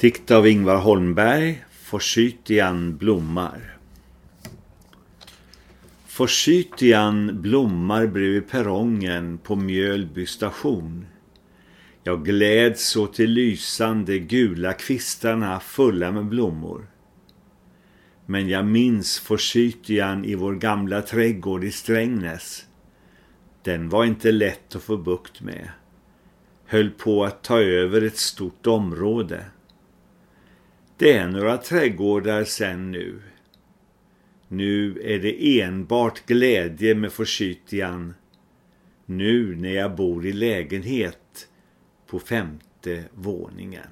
Dikt av Ingvar Holmberg, Forsytian blommar. Forsytian blommar bredvid perrongen på Mjölby station. Jag gläds åt de lysande gula kvistarna fulla med blommor. Men jag minns forsytian i vår gamla trädgård i Strängnäs. Den var inte lätt att få bukt med. Höll på att ta över ett stort område. Det är några trädgårdar sen nu. Nu är det enbart glädje med forsytian. Nu när jag bor i lägenhet på femte våningen.